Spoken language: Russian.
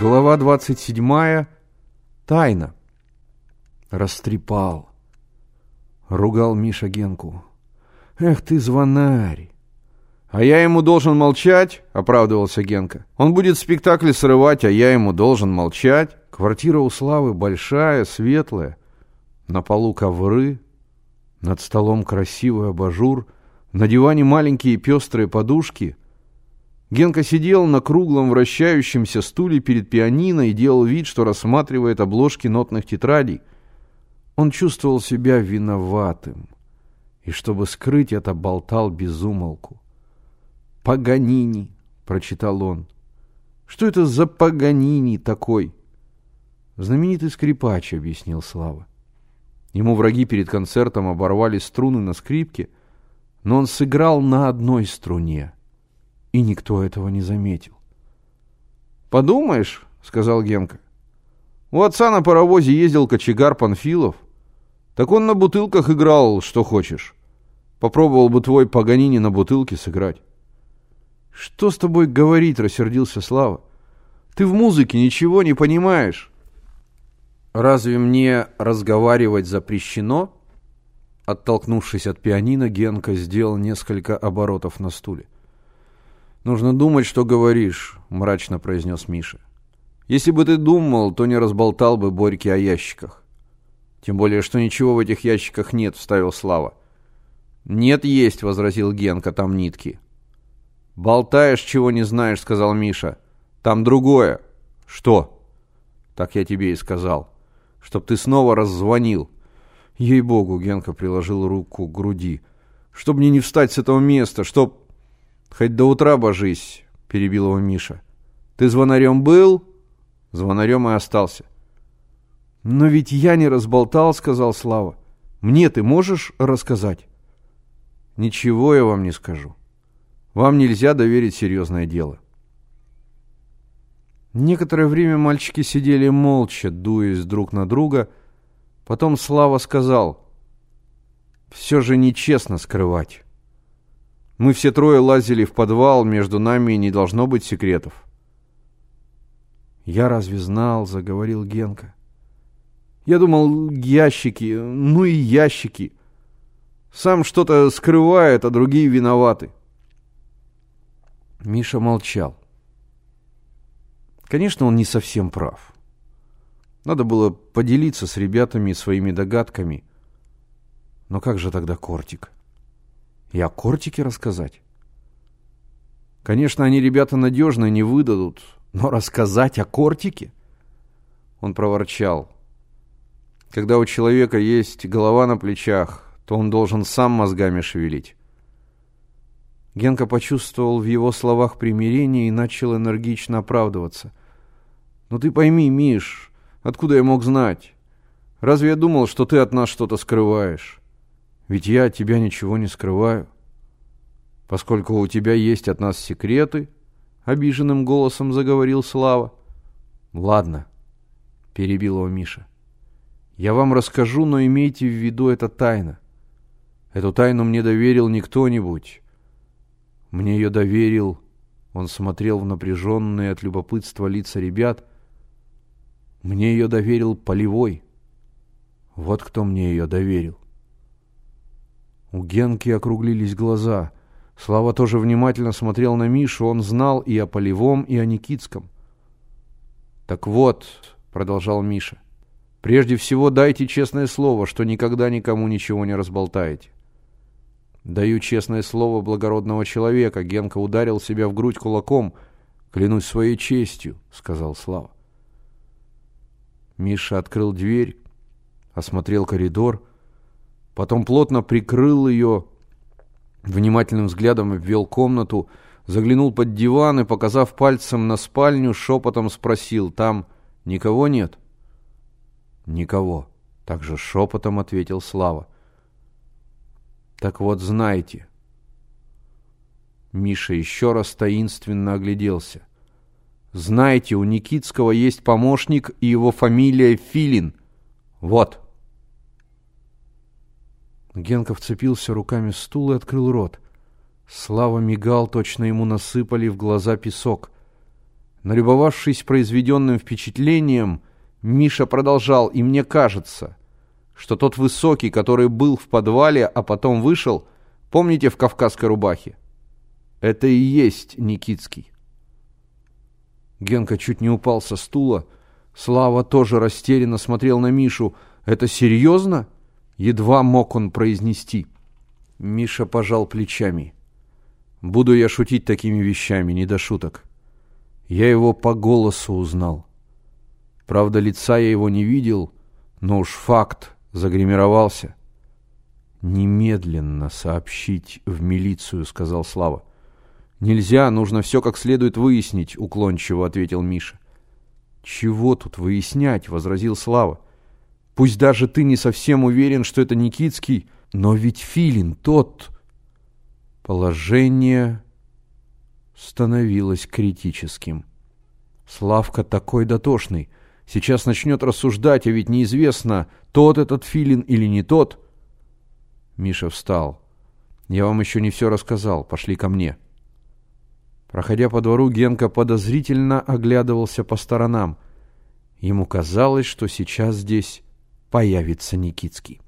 Глава 27. Тайна. Растрепал. Ругал Миша Генку. Эх ты, звонарь. А я ему должен молчать, оправдывался Генка. Он будет спектакль срывать, а я ему должен молчать. Квартира у Славы большая, светлая. На полу ковры, над столом красивый абажур, на диване маленькие пестрые подушки — Генка сидел на круглом вращающемся стуле перед пианино и делал вид, что рассматривает обложки нотных тетрадей. Он чувствовал себя виноватым, и чтобы скрыть это, болтал без умолку. «Паганини», — прочитал он. «Что это за Паганини такой?» «Знаменитый скрипач», — объяснил Слава. Ему враги перед концертом оборвали струны на скрипке, но он сыграл на одной струне — и никто этого не заметил. «Подумаешь», — сказал Генка, — «у отца на паровозе ездил кочегар Панфилов. Так он на бутылках играл, что хочешь. Попробовал бы твой Паганини на бутылке сыграть». «Что с тобой говорить?» — рассердился Слава. «Ты в музыке ничего не понимаешь». «Разве мне разговаривать запрещено?» Оттолкнувшись от пианино, Генка сделал несколько оборотов на стуле. «Нужно думать, что говоришь», — мрачно произнес Миша. «Если бы ты думал, то не разболтал бы Борьки о ящиках». «Тем более, что ничего в этих ящиках нет», — вставил Слава. «Нет, есть», — возразил Генка, — «там нитки». «Болтаешь, чего не знаешь», — сказал Миша. «Там другое». «Что?» «Так я тебе и сказал. Чтоб ты снова раззвонил». «Ей-богу», — Генка приложил руку к груди. «Чтоб мне не встать с этого места, чтоб...» «Хоть до утра божись», — перебил его Миша. «Ты звонарем был?» Звонарем и остался. «Но ведь я не разболтал», — сказал Слава. «Мне ты можешь рассказать?» «Ничего я вам не скажу. Вам нельзя доверить серьезное дело». Некоторое время мальчики сидели молча, дуясь друг на друга. Потом Слава сказал, «Все же нечестно скрывать». Мы все трое лазили в подвал, между нами не должно быть секретов. «Я разве знал?» — заговорил Генка. «Я думал, ящики, ну и ящики. Сам что-то скрывает, а другие виноваты». Миша молчал. Конечно, он не совсем прав. Надо было поделиться с ребятами своими догадками. Но как же тогда Кортик? И о кортике рассказать? Конечно, они ребята надежные, не выдадут, но рассказать о кортике? Он проворчал. Когда у человека есть голова на плечах, то он должен сам мозгами шевелить. Генка почувствовал в его словах примирение и начал энергично оправдываться. «Ну ты пойми, Миш, откуда я мог знать? Разве я думал, что ты от нас что-то скрываешь? Ведь я от тебя ничего не скрываю. Поскольку у тебя есть от нас секреты, обиженным голосом заговорил Слава. Ладно, перебил его Миша. Я вам расскажу, но имейте в виду, это тайна. Эту тайну мне доверил не кто-нибудь. Мне ее доверил... Он смотрел в напряженные от любопытства лица ребят. Мне ее доверил Полевой. Вот кто мне ее доверил. У Генки округлились глаза. Слава тоже внимательно смотрел на Мишу. Он знал и о Полевом, и о Никитском. «Так вот», — продолжал Миша, — «прежде всего дайте честное слово, что никогда никому ничего не разболтаете». «Даю честное слово благородного человека», — Генка ударил себя в грудь кулаком. «Клянусь своей честью», — сказал Слава. Миша открыл дверь, осмотрел коридор — потом плотно прикрыл ее, внимательным взглядом обвел комнату, заглянул под диван и, показав пальцем на спальню, шепотом спросил, «Там никого нет?» «Никого», — также шепотом ответил Слава. «Так вот, знайте». Миша еще раз таинственно огляделся. «Знаете, у Никитского есть помощник, и его фамилия Филин. Вот». Генка вцепился руками в стул и открыл рот. Слава мигал, точно ему насыпали в глаза песок. Налюбовавшись произведенным впечатлением, Миша продолжал, и мне кажется, что тот высокий, который был в подвале, а потом вышел, помните, в кавказской рубахе? Это и есть Никитский. Генка чуть не упал со стула. Слава тоже растерянно смотрел на Мишу. «Это серьезно?» Едва мог он произнести. Миша пожал плечами. «Буду я шутить такими вещами, не до шуток. Я его по голосу узнал. Правда, лица я его не видел, но уж факт загримировался. «Немедленно сообщить в милицию», — сказал Слава. «Нельзя, нужно все как следует выяснить», — уклончиво ответил Миша. «Чего тут выяснять?» — возразил Слава. «Пусть даже ты не совсем уверен, что это Никитский, но ведь Филин тот...» Положение становилось критическим. Славка такой дотошный. Сейчас начнет рассуждать, а ведь неизвестно, тот этот филин или не тот. Миша встал. «Я вам еще не все рассказал. Пошли ко мне». Проходя по двору, Генка подозрительно оглядывался по сторонам. Ему казалось, что сейчас здесь появится Никитский.